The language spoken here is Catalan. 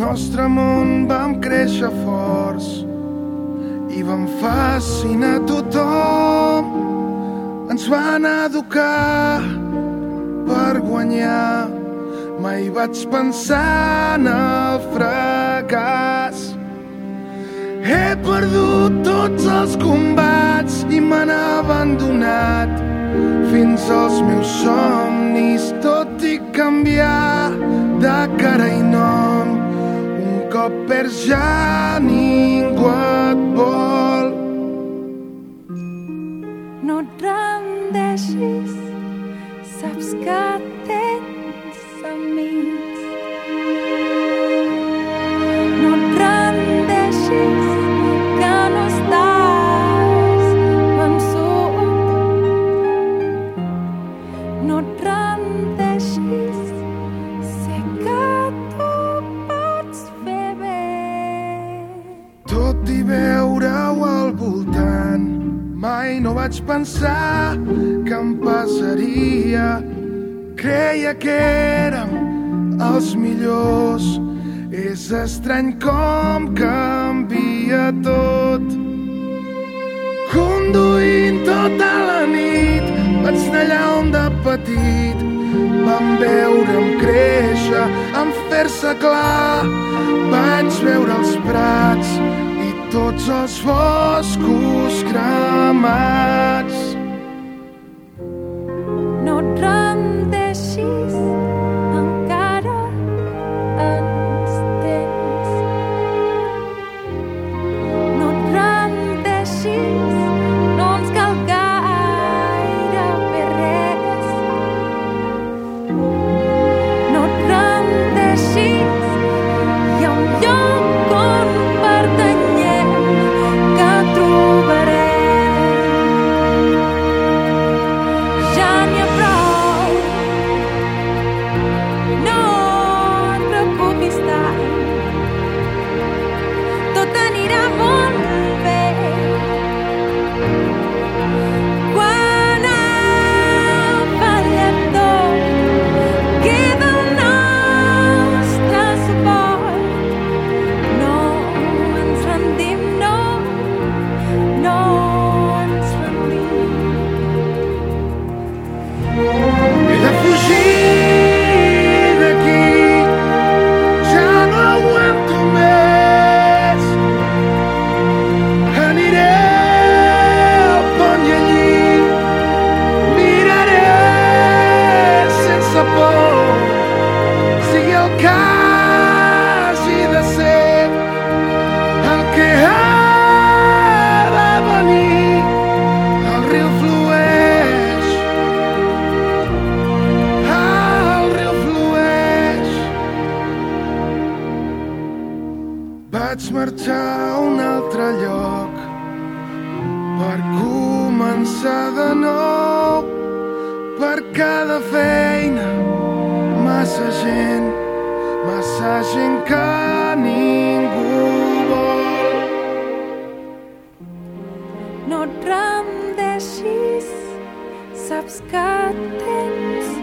nostre món vam créixer forts i vam fascinar tothom. Ens van educar per guanyar. Mai vaig pensar en el fracàs. He perdut tots els combats i me abandonat fins als meus somnis, per già no vaig pensar que em passaria. Creia que érem els millors. És estrany com canvia tot. Conduint tota la nit, vaig anar allà on de petit vam veure'm créixer, en fer-se clar. Vaig veure els prats tots els boscos cremats. No et rendeixis, Marxar a un altre lloc per començar de nou. Per cada feina, massa gent, massa gent que ningú vol. No et rendeixis, saps que tens